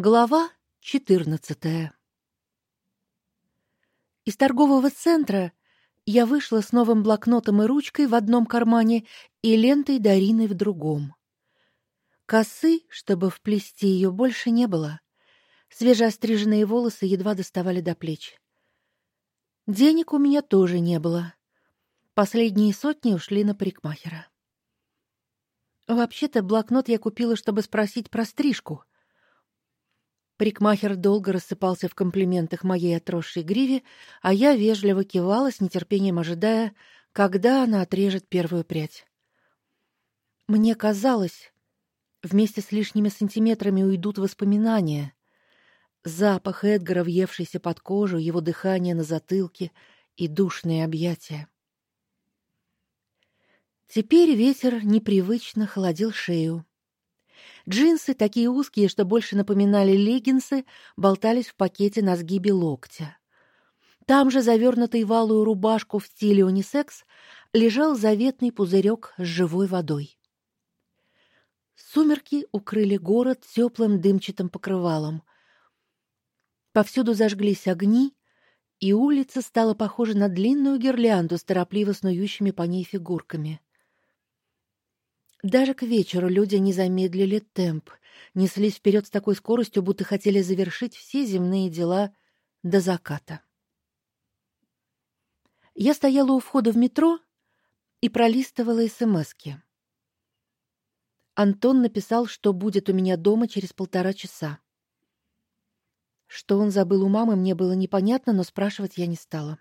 Глава 14. Из торгового центра я вышла с новым блокнотом и ручкой в одном кармане и лентой Дарины в другом. Косы, чтобы вплести ее, больше не было. Свежеостриженные волосы едва доставали до плеч. Денег у меня тоже не было. Последние сотни ушли на парикмахера. Вообще-то блокнот я купила, чтобы спросить про стрижку — Парикмахер долго рассыпался в комплиментах моей отросшей гриве, а я вежливо кивала с нетерпением ожидая, когда она отрежет первую прядь. Мне казалось, вместе с лишними сантиметрами уйдут воспоминания. Запах Эдгара, въевшийся под кожу, его дыхание на затылке и душные объятия. Теперь ветер непривычно холодил шею. Джинсы, такие узкие, что больше напоминали леггинсы, болтались в пакете на сгибе локтя. Там же, завернутый в алую рубашку в стиле унисекс, лежал заветный пузырек с живой водой. Сумерки укрыли город теплым дымчатым покрывалом. Повсюду зажглись огни, и улица стала похожа на длинную гирлянду с торопливо снующими по ней фигурками. Даже к вечеру люди не замедлили темп, неслись вперед с такой скоростью, будто хотели завершить все земные дела до заката. Я стояла у входа в метро и пролистывала СМСки. Антон написал, что будет у меня дома через полтора часа. Что он забыл у мамы, мне было непонятно, но спрашивать я не стала.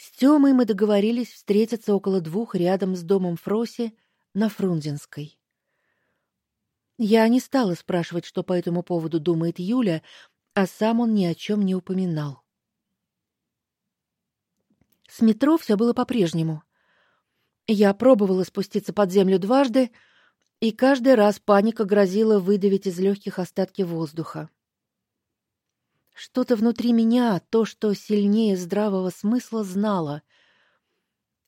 С Тёмой мы договорились встретиться около двух рядом с домом Фроси на Фрунзенской. Я не стала спрашивать, что по этому поводу думает Юля, а сам он ни о чем не упоминал. С метро все было по-прежнему. Я пробовала спуститься под землю дважды, и каждый раз паника грозила выдавить из легких остатки воздуха. Что-то внутри меня, то, что сильнее здравого смысла, знало.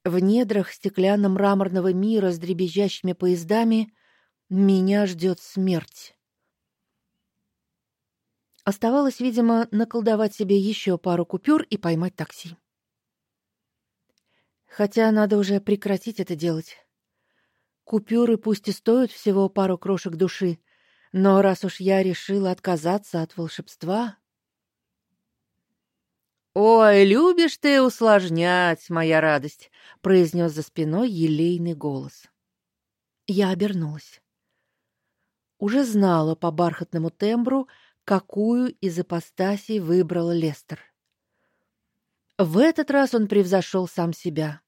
В недрах стеклянно-мраморного мира с дребезжащими поездами меня ждет смерть. Оставалось, видимо, наколдовать себе еще пару купюр и поймать такси. Хотя надо уже прекратить это делать. Купюры пусть и стоят всего пару крошек души, но раз уж я решила отказаться от волшебства, Ой, любишь ты усложнять, моя радость, произнес за спиной елейный голос. Я обернулась. Уже знала по бархатному тембру, какую из ипостасей выбрал Лестер. В этот раз он превзошел сам себя.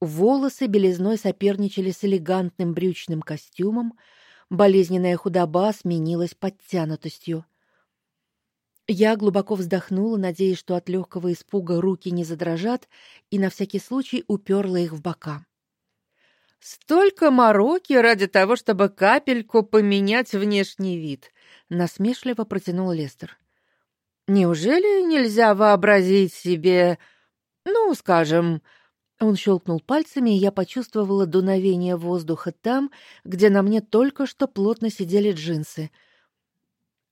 Волосы белизной соперничали с элегантным брючным костюмом, болезненная худоба сменилась подтянутостью. Я глубоко вздохнула, надеясь, что от легкого испуга руки не задрожат, и на всякий случай уперла их в бока. Столько мороки ради того, чтобы капельку поменять внешний вид, насмешливо протянул Лестер. Неужели нельзя вообразить себе, ну, скажем, он щелкнул пальцами, и я почувствовала дуновение воздуха там, где на мне только что плотно сидели джинсы —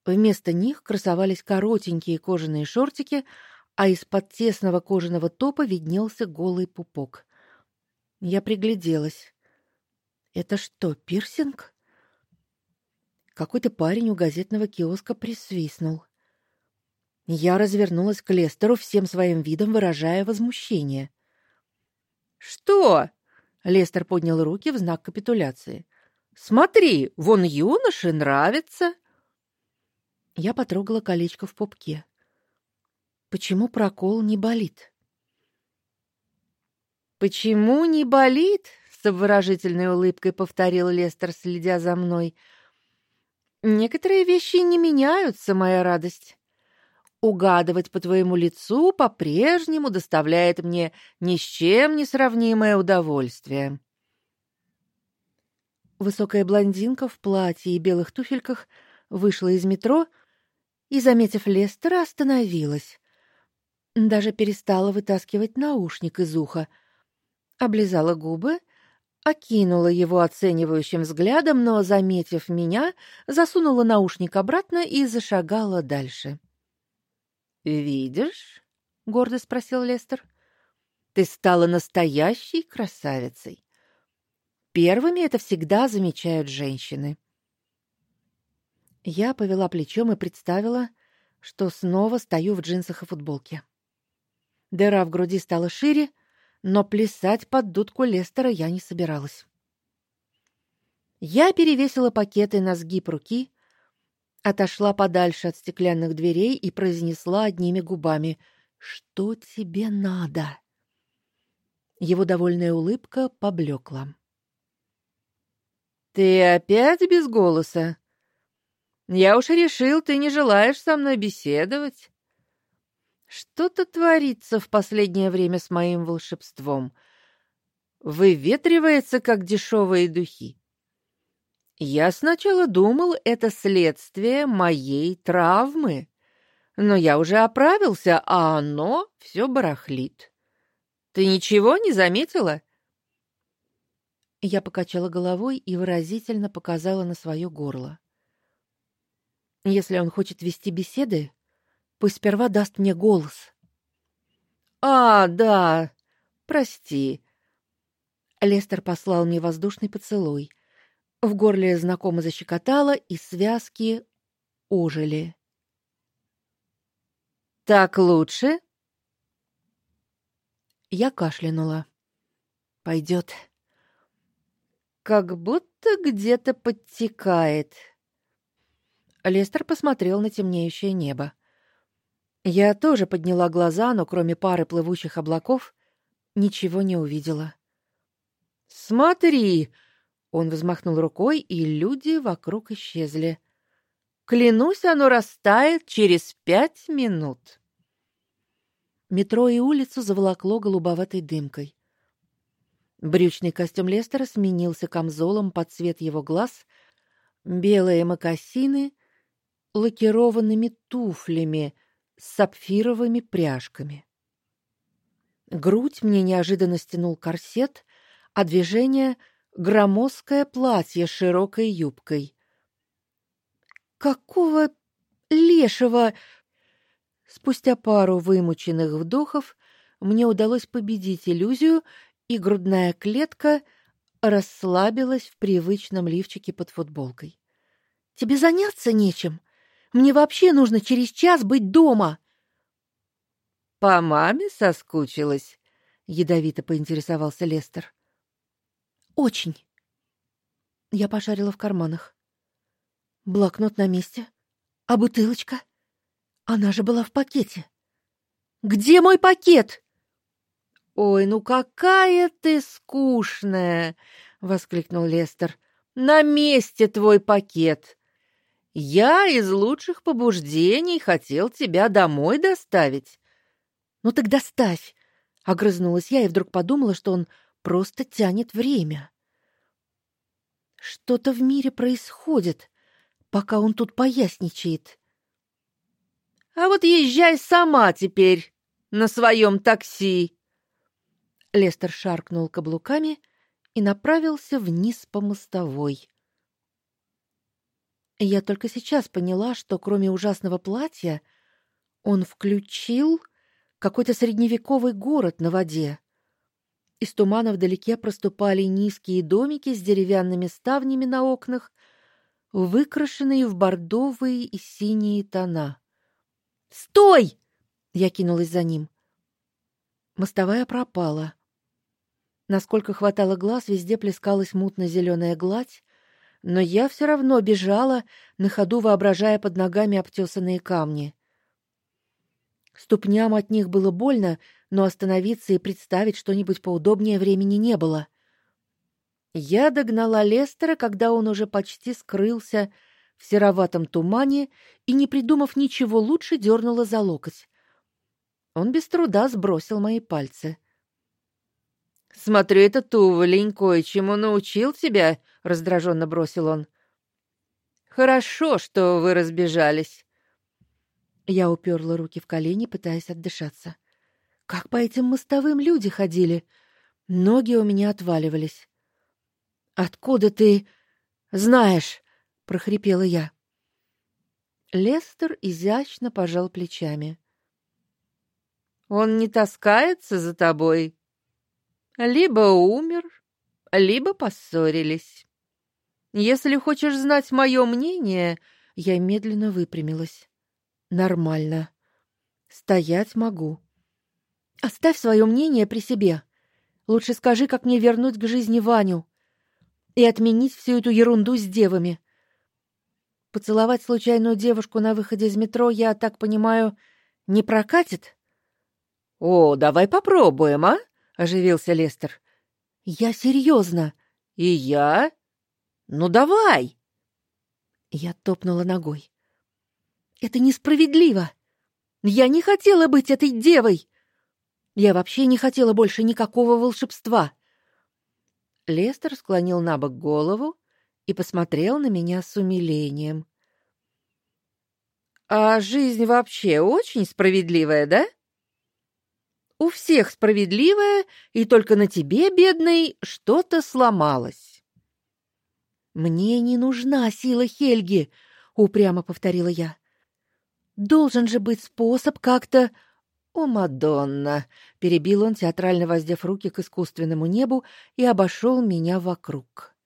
Вместо них красовались коротенькие кожаные шортики, а из-под тесного кожаного топа виднелся голый пупок. Я пригляделась. Это что, пирсинг? Какой-то парень у газетного киоска присвистнул. Я развернулась к Лестеру всем своим видом, выражая возмущение. Что? Лестер поднял руки в знак капитуляции. Смотри, вон юноше нравится. Я потрогала колечко в пупке. Почему прокол не болит? Почему не болит? с обворожительной улыбкой повторил Лестер, следя за мной. Некоторые вещи не меняются, моя радость. Угадывать по твоему лицу по-прежнему доставляет мне ни с чем не сравнимое удовольствие. Высокая блондинка в платье и белых туфельках вышла из метро и, заметив Лестера, остановилась. Даже перестала вытаскивать наушник из уха. Облизала губы, окинула его оценивающим взглядом, но, заметив меня, засунула наушник обратно и зашагала дальше. "Видишь?" гордо спросил Лестер. "Ты стала настоящей красавицей. Первыми это всегда замечают женщины". Я повела плечом и представила, что снова стою в джинсах и футболке. Дыра в груди стала шире, но плясать под дудку Лестера я не собиралась. Я перевесила пакеты на сгиб руки, отошла подальше от стеклянных дверей и произнесла одними губами: "Что тебе надо?" Его довольная улыбка поблекла. Ты опять без голоса? Я уж решил, ты не желаешь со мной беседовать. Что-то творится в последнее время с моим волшебством. Выветривается, как дешевые духи. Я сначала думал, это следствие моей травмы, но я уже оправился, а оно все барахлит. Ты ничего не заметила? Я покачала головой и выразительно показала на свое горло. Если он хочет вести беседы, Пусть сперва даст мне голос. А, да. Прости. Лестер послал мне воздушный поцелуй. В горле знакомо защекотало, и связки ожили. Так лучше? Я кашлянула. Пойдет. Как будто где-то подтекает. Лестер посмотрел на темнеющее небо. Я тоже подняла глаза, но кроме пары плывущих облаков ничего не увидела. Смотри, он взмахнул рукой, и люди вокруг исчезли. Клянусь, оно растает через пять минут. Метро и улицу заволокло голубоватой дымкой. Брючный костюм Лестера сменился камзолом под цвет его глаз, белые мокасины лакированными туфлями — с сапфировыми пряжками. Грудь мне неожиданно стянул корсет, а движение громоздкое платье с широкой юбкой. Какого лешего? Спустя пару вымученных вдохов мне удалось победить иллюзию, и грудная клетка расслабилась в привычном лифчике под футболкой. Тебе заняться нечем, мне вообще нужно через час быть дома. По маме соскучилась, ядовито поинтересовался Лестер. Очень. Я пошарила в карманах. Блокнот на месте, а бутылочка? Она же была в пакете. Где мой пакет? Ой, ну какая ты скучная, воскликнул Лестер. На месте твой пакет. Я из лучших побуждений хотел тебя домой доставить. Ну так доставь, огрызнулась я и вдруг подумала, что он просто тянет время. Что-то в мире происходит, пока он тут поясничает. А вот езжай сама теперь на своем такси. Лестер шаркнул каблуками и направился вниз по мостовой. Я только сейчас поняла, что кроме ужасного платья он включил какой-то средневековый город на воде. Из тумана вдалеке проступали низкие домики с деревянными ставнями на окнах, выкрашенные в бордовые и синие тона. "Стой!" я кинулась за ним. Мостовая пропала. Насколько хватало глаз, везде плескалась мутно зеленая гладь, но я все равно бежала, на ходу воображая под ногами обтесанные камни. Ступням от них было больно, но остановиться и представить что-нибудь поудобнее времени не было. Я догнала Лестера, когда он уже почти скрылся в сероватом тумане и, не придумав ничего лучше, дернула за локоть. Он без труда сбросил мои пальцы. Смотрю, этот уволень кое-чему научил тебя, раздраженно бросил он. Хорошо, что вы разбежались. Я уперла руки в колени, пытаясь отдышаться. Как по этим мостовым люди ходили? Ноги у меня отваливались. Откуда ты знаешь? прохрипела я. Лестер изящно пожал плечами. Он не таскается за тобой. Либо умер, либо поссорились. Если хочешь знать мое мнение, я медленно выпрямилась. Нормально. Стоять могу. Оставь свое мнение при себе. Лучше скажи, как мне вернуть к жизни Ваню и отменить всю эту ерунду с девами. Поцеловать случайную девушку на выходе из метро, я так понимаю, не прокатит? О, давай попробуем, а? оживился Лестер. Я серьезно. И я? Ну давай. Я топнула ногой. Это несправедливо. Я не хотела быть этой девой. Я вообще не хотела больше никакого волшебства. Лестер склонил набок голову и посмотрел на меня с умилением. А жизнь вообще очень справедливая, да? У всех справедливая, и только на тебе, бедный, что-то сломалось. Мне не нужна сила Хельги, упрямо повторила я. Должен же быть способ как-то «О, Мадонна!» — перебил он, театрально воздев руки к искусственному небу и обошел меня вокруг.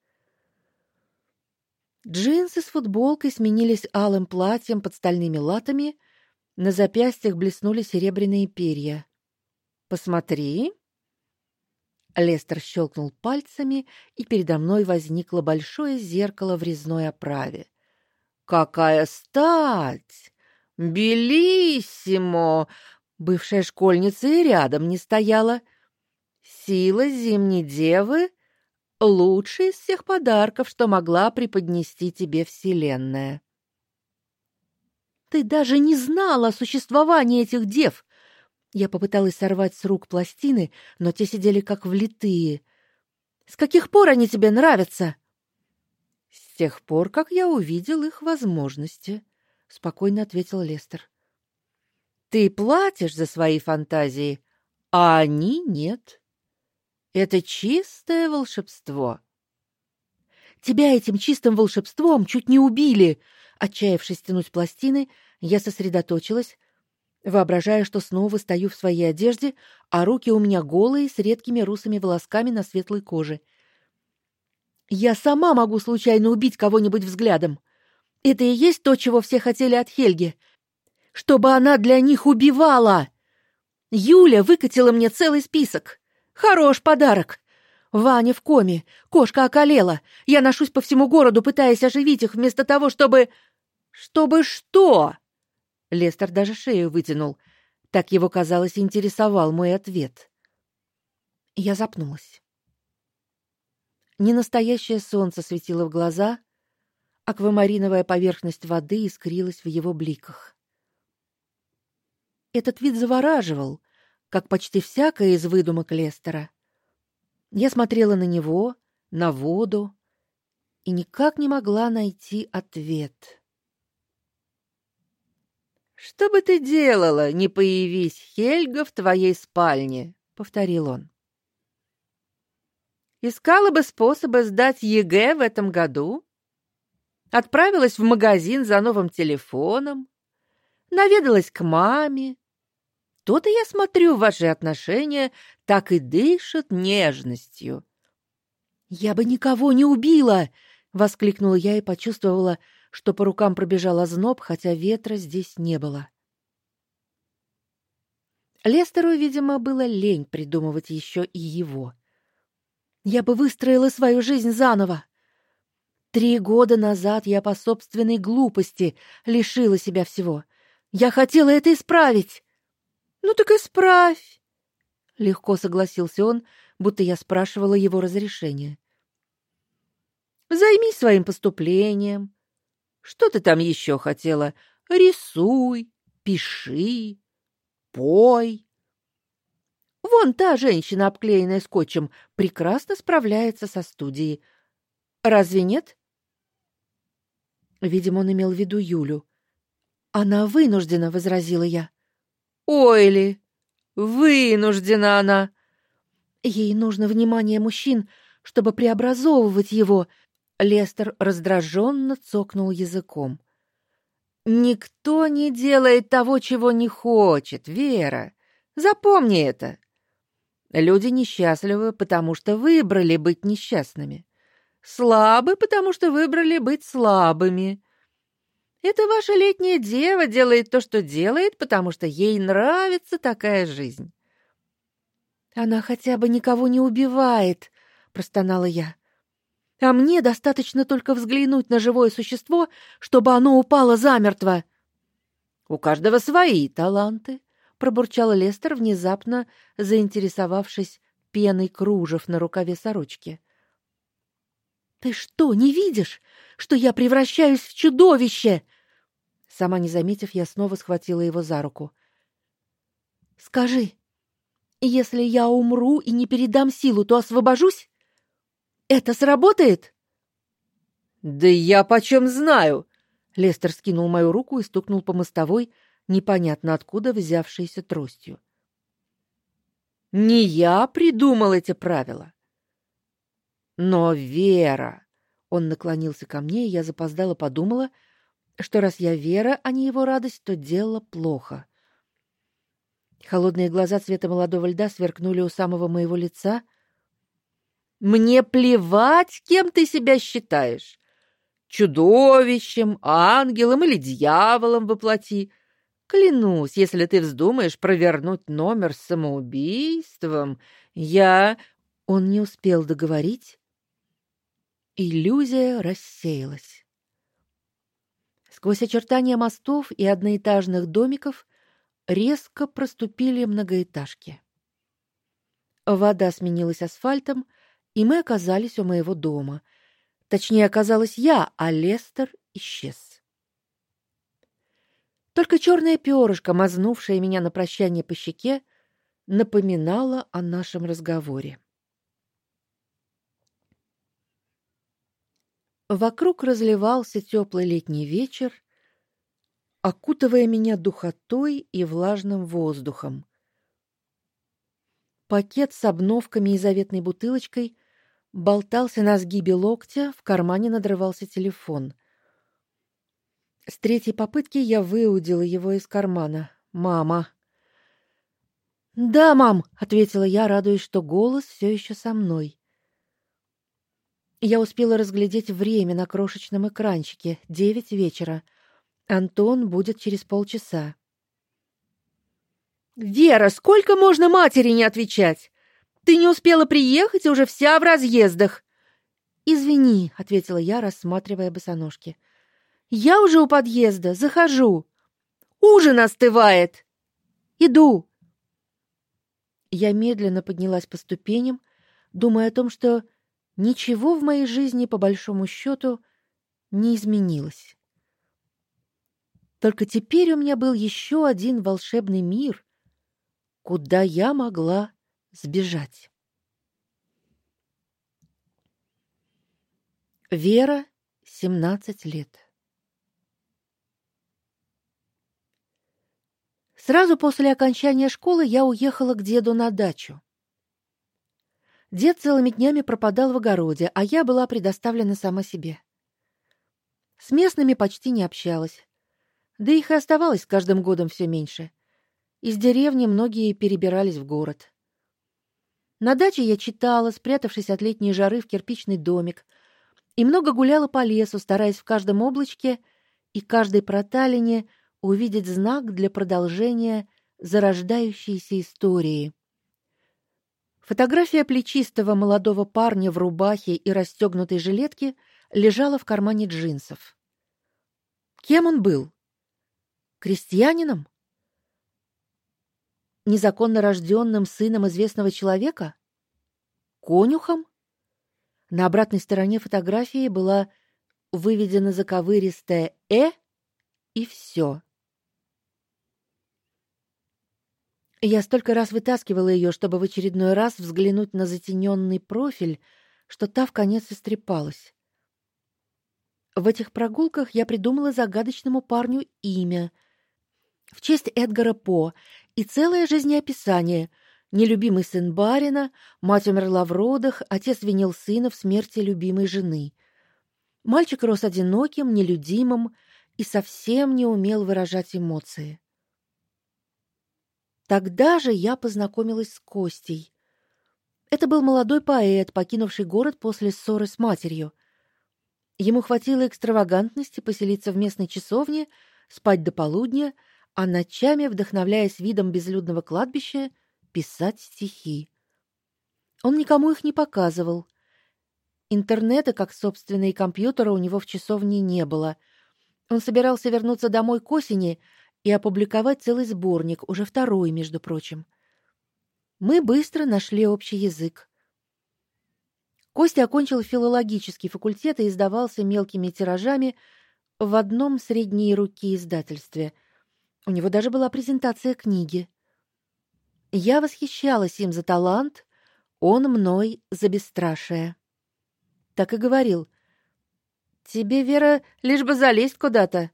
Джинсы с футболкой сменились алым платьем под стальными латами, на запястьях блеснули серебряные перья. «Посмотри!» Лестер щелкнул пальцами, и передо мной возникло большое зеркало в резной оправе. «Какая стать! Белиссимо! Бывшая школьница и рядом не стояла. Сила зимней девы — лучший из всех подарков, что могла преподнести тебе Вселенная. Ты даже не знала о существовании этих дев. Я попыталась сорвать с рук пластины, но те сидели как влитые. С каких пор они тебе нравятся? С тех пор, как я увидел их возможности, спокойно ответил Лестер. Ты платишь за свои фантазии, а они нет. Это чистое волшебство. Тебя этим чистым волшебством чуть не убили. Отчаявшись стянуть пластины, я сосредоточилась, воображая, что снова стою в своей одежде, а руки у меня голые с редкими русыми волосками на светлой коже. Я сама могу случайно убить кого-нибудь взглядом. Это и есть то, чего все хотели от Хельги — чтобы она для них убивала. Юля выкатила мне целый список. Хорош подарок. Ваня в коме, кошка околела. Я ношусь по всему городу, пытаясь оживить их вместо того, чтобы чтобы что? Лестер даже шею вытянул. Так его, казалось, интересовал мой ответ. Я запнулась. Ненастоящее солнце светило в глаза, аквамариновая поверхность воды искрилась в его бликах. Этот вид завораживал, как почти всякое из выдумок Лестера. Я смотрела на него, на воду и никак не могла найти ответ. Что бы ты делала, не появись Хельга в твоей спальне, повторил он. Искала бы способы сдать ЕГЭ в этом году, отправилась в магазин за новым телефоном, наведалась к маме, то-то я смотрю, ваши отношения так и дышат нежностью. Я бы никого не убила, воскликнула я и почувствовала, что по рукам пробежал озноб, хотя ветра здесь не было. Лестеру, видимо, было лень придумывать еще и его. Я бы выстроила свою жизнь заново. Три года назад я по собственной глупости лишила себя всего. Я хотела это исправить. Ну так исправь. Легко согласился он, будто я спрашивала его разрешения. Займись своим поступлением. Что ты там еще хотела? Рисуй, пиши, пой. Вон та женщина, обклеенная скотчем, прекрасно справляется со студией. Разве нет? Видимо, он имел в виду Юлю. Она вынуждена, возразила я. Ойли, вынуждена она. Ей нужно внимание мужчин, чтобы преобразовывать его. Лестер раздраженно цокнул языком. Никто не делает того, чего не хочет, Вера. Запомни это. Люди несчастливы, потому что выбрали быть несчастными. Слабы, потому что выбрали быть слабыми. Это ваша летняя дева делает то, что делает, потому что ей нравится такая жизнь. Она хотя бы никого не убивает, простонала я. А мне достаточно только взглянуть на живое существо, чтобы оно упало замертво. У каждого свои таланты, пробурчал Лестер, внезапно заинтересовавшись пеной кружев на рукаве сорочки. Ты что, не видишь, что я превращаюсь в чудовище? Сама не заметив, я снова схватила его за руку. Скажи, если я умру и не передам силу, то освобожусь? Это сработает? Да я почем знаю? Лестер скинул мою руку и стукнул по мостовой, непонятно откуда взявшейся тростью. Не я придумал эти правила. Но Вера, он наклонился ко мне, и я запоздало подумала, что раз я Вера, а не его радость, то дело плохо. Холодные глаза цвета молодого льда сверкнули у самого моего лица. Мне плевать, кем ты себя считаешь. Чудовищем, ангелом или дьяволом воплоти. Клянусь, если ты вздумаешь провернуть номер с самоубийством, я Он не успел договорить. Иллюзия рассеялась. Сквозь очертания мостов и одноэтажных домиков резко проступили многоэтажки. Вода сменилась асфальтом, и мы оказались у моего дома. Точнее, оказалась я, а Лестер исчез. Только черное перышко, мазнувшее меня на прощание по щеке, напоминало о нашем разговоре. Вокруг разливался теплый летний вечер, окутывая меня духотой и влажным воздухом. Пакет с обновками и заветной бутылочкой болтался на сгибе локтя, в кармане надрывался телефон. С третьей попытки я выудила его из кармана. Мама. "Да, мам", ответила я, радуясь, что голос все еще со мной. Я успела разглядеть время на крошечном экранчике. Девять вечера. Антон будет через полчаса. Вера, сколько можно матери не отвечать? Ты не успела приехать, и уже вся в разъездах. Извини, ответила я, рассматривая босоножки. Я уже у подъезда, захожу. Ужин остывает. Иду. Я медленно поднялась по ступеням, думая о том, что ничего в моей жизни по большому счету не изменилось. Только теперь у меня был еще один волшебный мир, куда я могла сбежать. Вера, 17 лет. Сразу после окончания школы я уехала к деду на дачу. Дед целыми днями пропадал в огороде, а я была предоставлена сама себе. С местными почти не общалась. Да их и оставалось с каждым годом все меньше. Из деревни многие перебирались в город. На даче я читала, спрятавшись от летней жары в кирпичный домик, и много гуляла по лесу, стараясь в каждом облачке и каждой проталине увидеть знак для продолжения зарождающейся истории. Фотография плечистого молодого парня в рубахе и расстегнутой жилетке лежала в кармане джинсов. Кем он был? Крестьянином? Незаконно рожденным сыном известного человека? Конюхом? На обратной стороне фотографии была выведена заковыристая э и все. Я столько раз вытаскивала ее, чтобы в очередной раз взглянуть на затененный профиль, что та в конец истрепалась. В этих прогулках я придумала загадочному парню имя, в честь Эдгара По и целое жизнеописание. Нелюбимый сын барина, мать умерла в родах, отец винил сына в смерти любимой жены. Мальчик рос одиноким, нелюдимым и совсем не умел выражать эмоции. Тогда же я познакомилась с Костей. Это был молодой поэт, покинувший город после ссоры с матерью. Ему хватило экстравагантности поселиться в местной часовне, спать до полудня, а ночами, вдохновляясь видом безлюдного кладбища, писать стихи. Он никому их не показывал. Интернета, как собственного компьютера, у него в часовне не было. Он собирался вернуться домой к осени и опубликовать целый сборник, уже второй, между прочим. Мы быстро нашли общий язык. Костя окончил филологический факультет и издавался мелкими тиражами в одном средней руки издательстве. У него даже была презентация книги. Я восхищалась им за талант, он мной за бесстрашие. Так и говорил: "Тебе, Вера, лишь бы залезть куда-то,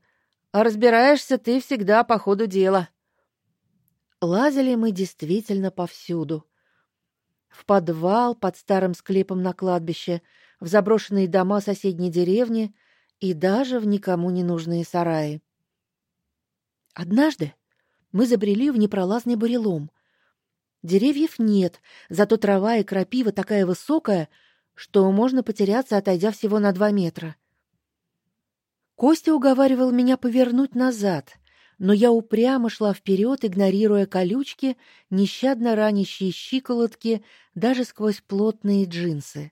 а разбираешься ты всегда по ходу дела". Лазили мы действительно повсюду. В подвал под старым склепом на кладбище, в заброшенные дома соседней деревни и даже в никому не нужные сараи. Однажды мы забрели в непролазный бурелом. Деревьев нет, зато трава и крапива такая высокая, что можно потеряться, отойдя всего на два метра. Костя уговаривал меня повернуть назад, но я упрямо шла вперед, игнорируя колючки, нещадно ранящие щиколотки даже сквозь плотные джинсы.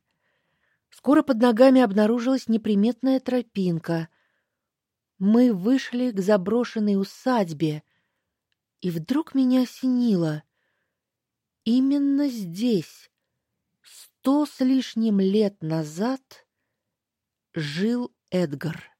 Скоро под ногами обнаружилась неприметная тропинка. Мы вышли к заброшенной усадьбе, и вдруг меня осенило. Именно здесь, сто с лишним лет назад, жил Эдгар.